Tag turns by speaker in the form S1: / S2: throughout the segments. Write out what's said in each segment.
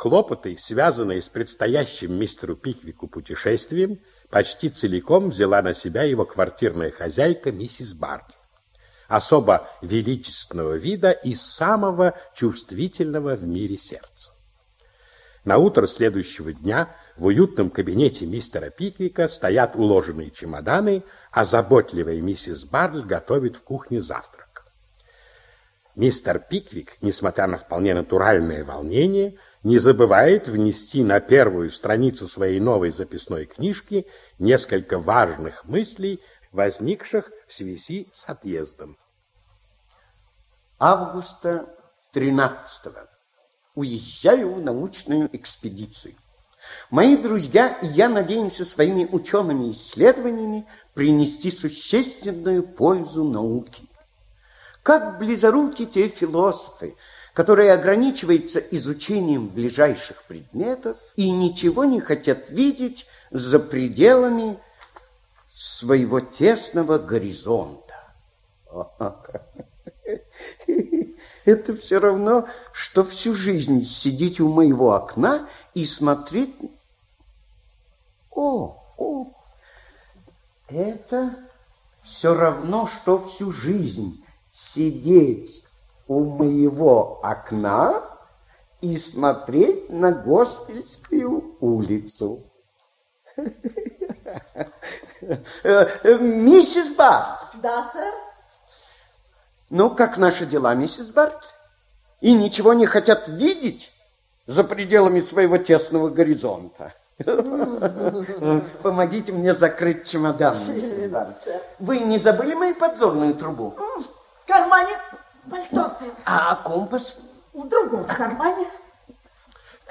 S1: Хлопоты, связанные с предстоящим мистеру Пиквику путешествием, почти целиком взяла на себя его квартирная хозяйка миссис Барни. Особо величественного вида и самого чувствительного в мире сердца. На утро следующего дня в уютном кабинете мистера Пиквика стоят уложенные чемоданы, а заботливая миссис Барль готовит в кухне завтрак. Мистер Пиквик, несмотря на вполне натуральное волнение, не забывает внести на первую страницу своей новой записной книжки несколько важных мыслей, возникших в связи с отъездом.
S2: Августа 13 -го. Уезжаю в научную экспедицию. Мои друзья и я надеемся своими учеными исследованиями принести существенную пользу науке. Как близоруки те философы, которые ограничиваются изучением ближайших предметов и ничего не хотят видеть за пределами своего тесного горизонта. Это все равно, что всю жизнь сидеть у моего окна и смотреть... О, о, это все равно, что всю жизнь сидеть у моего окна и смотреть на Госпельскую улицу. Миссис Барт.
S3: Да, сэр.
S2: Ну, как наши дела, миссис Барт? И ничего не хотят видеть за пределами своего тесного горизонта. Помогите мне закрыть чемодан, миссис Барт. Вы не забыли мою подзорную трубу?
S3: В кармане пальто, сэр.
S2: А компас?
S3: В другом кармане.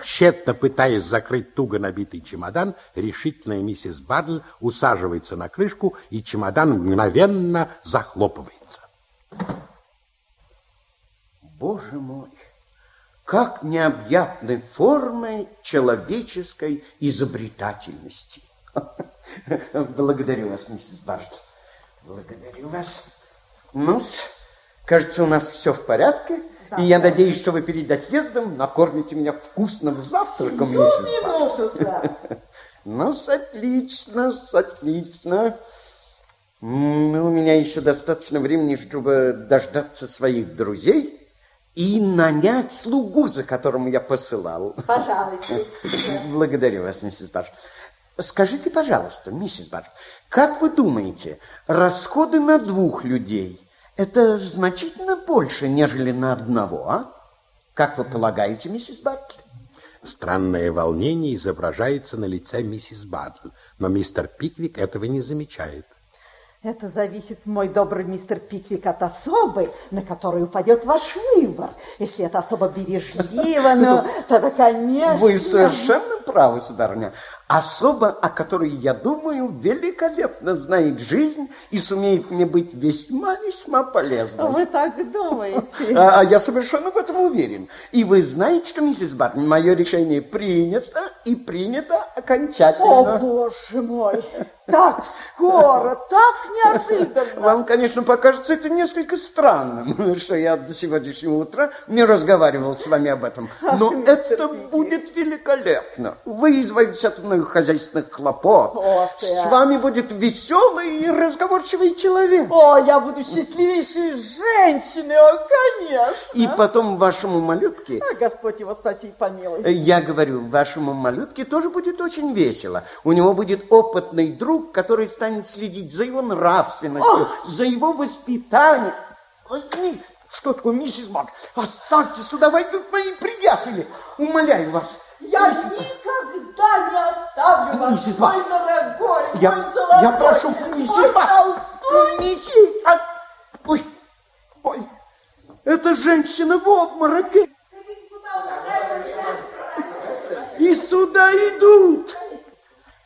S1: Тщетно пытаясь закрыть туго набитый чемодан, решительная миссис Барль усаживается на крышку, и чемодан мгновенно захлопывается.
S2: Боже мой, как необъятны формы человеческой изобретательности. Благодарю вас, миссис Барт. Благодарю вас. ну кажется, у нас все в порядке. Да, и я надеюсь, что вы перед отъездом накормите меня вкусным завтраком,
S3: ну,
S2: миссис
S3: Барт.
S2: Ну, отлично, отлично. Ну, у меня еще достаточно времени, чтобы дождаться своих друзей и нанять слугу, за которым я посылал.
S3: Пожалуйста.
S2: Благодарю вас, миссис Баш. Скажите, пожалуйста, миссис Баш, как вы думаете, расходы на двух людей это значительно больше, нежели на одного, а? Как вы полагаете, миссис Бартли?
S1: Странное волнение изображается на лице миссис Баттл, но мистер Пиквик этого не замечает.
S3: Это зависит, мой добрый мистер Пиквик, от особы, на которую упадет ваш выбор. Если это особо бережлива, ну, тогда, конечно...
S2: Вы совершенно правы, сударыня. Особа, о которой, я думаю, великолепно знает жизнь и сумеет мне быть весьма-весьма полезной.
S3: Вы так думаете?
S2: А, а я совершенно в этом уверен. И вы знаете, что, миссис Барни, мое решение принято и принято окончательно.
S3: О, боже мой! Так скоро, так неожиданно.
S2: Вам, конечно, покажется это несколько странным, что я до сегодняшнего утра не разговаривал с вами об этом. Но Ах, это будет великолепно. Вы избавитесь от многих хозяйственных хлопот.
S3: О,
S2: с вами будет веселый и разговорчивый человек.
S3: О, я буду счастливейшей женщиной, о, конечно.
S2: И потом вашему малютке...
S3: А, Господь его спаси и помилуй.
S2: Я говорю, вашему малютке тоже будет очень весело. У него будет опытный друг, который станет следить за его нравственностью, Ох! за его воспитанием. Возьми, что такое, миссис Бак? Оставьте сюда, войдут мои приятели. Умоляю вас.
S3: Я никогда не оставлю вас,
S2: миссис Бак.
S3: мой дорогой,
S2: я,
S3: мой золотой,
S2: Я прошу, миссис. Миссис... А... Ой, ой, это женщина в обмороке. И сюда идут.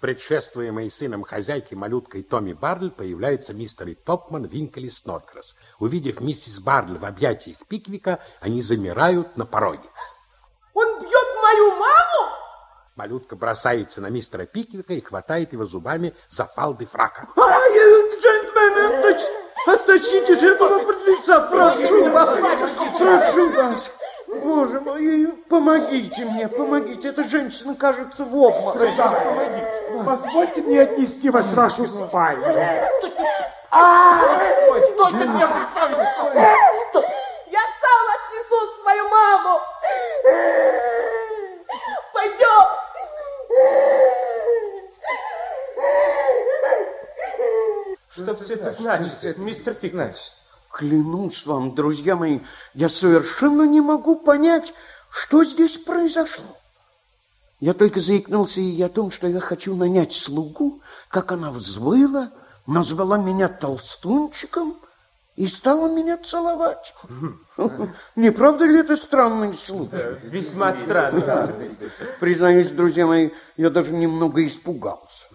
S1: Предшествуемый сыном хозяйки малюткой Томми Барль появляется мистер и Топман, Винкель и Сноткрас. Увидев миссис Барль в объятиях Пиквика, они замирают на пороге.
S3: Он бьет мою маму?
S1: Малютка бросается на мистера Пиквика и хватает его зубами за фалды фрака.
S2: Ай, джентльмены, отточите же этого подлеца, прошу вас, прошу вас. Боже мой, помогите мне, помогите. Эта женщина, кажется, в обмороке.
S4: помогите. Позвольте мне отнести вас в вашу спальню.
S2: Что ты мне Что?
S5: Что все это значит, мистер Пик?
S2: Клянусь вам, друзья мои, я совершенно не могу понять, что здесь произошло. Я только заикнулся ей о том, что я хочу нанять слугу, как она взвыла, назвала меня толстунчиком и стала меня целовать. Не правда ли это странный случай?
S5: Весьма странно.
S2: Признаюсь, друзья мои, я даже немного испугался.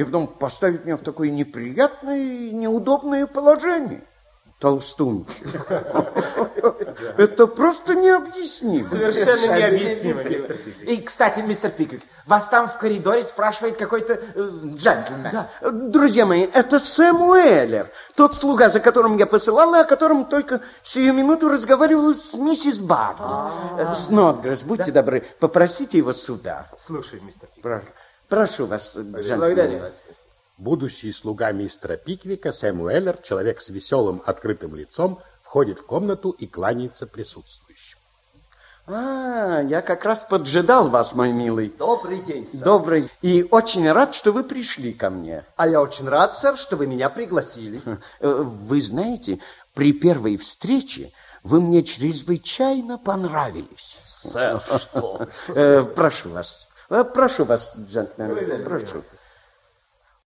S2: И потом поставить меня в такое неприятное и неудобное положение. Толстунчик. Это просто необъяснимо.
S5: Совершенно необъяснимо, мистер Пик.
S6: И, кстати, мистер Пиквик, вас там в коридоре спрашивает какой-то э, джентльмен.
S2: Да. Друзья мои, это Сэм Уэллер, тот слуга, за которым я посылала, о котором только сию минуту разговаривала с миссис Барни. Снодгресс, будьте добры, попросите его сюда.
S5: Слушай, мистер Пик.
S2: Прошу, вас,
S5: Благодарю
S2: джентльмен.
S5: вас.
S1: Будущий слуга мистера Пиквика, Сэм Уэллер, человек с веселым открытым лицом, входит в комнату и кланяется присутствующим.
S2: А, я как раз поджидал вас, мой милый.
S7: Добрый день, сэр.
S2: Добрый. И очень рад, что вы пришли ко мне.
S7: А я очень рад, сэр, что вы меня пригласили.
S2: Э, Вы знаете, при первой встрече вы мне чрезвычайно понравились.
S7: Сэр, что?
S2: Э, Прошу вас. Э, Прошу вас, джентльмен, прошу.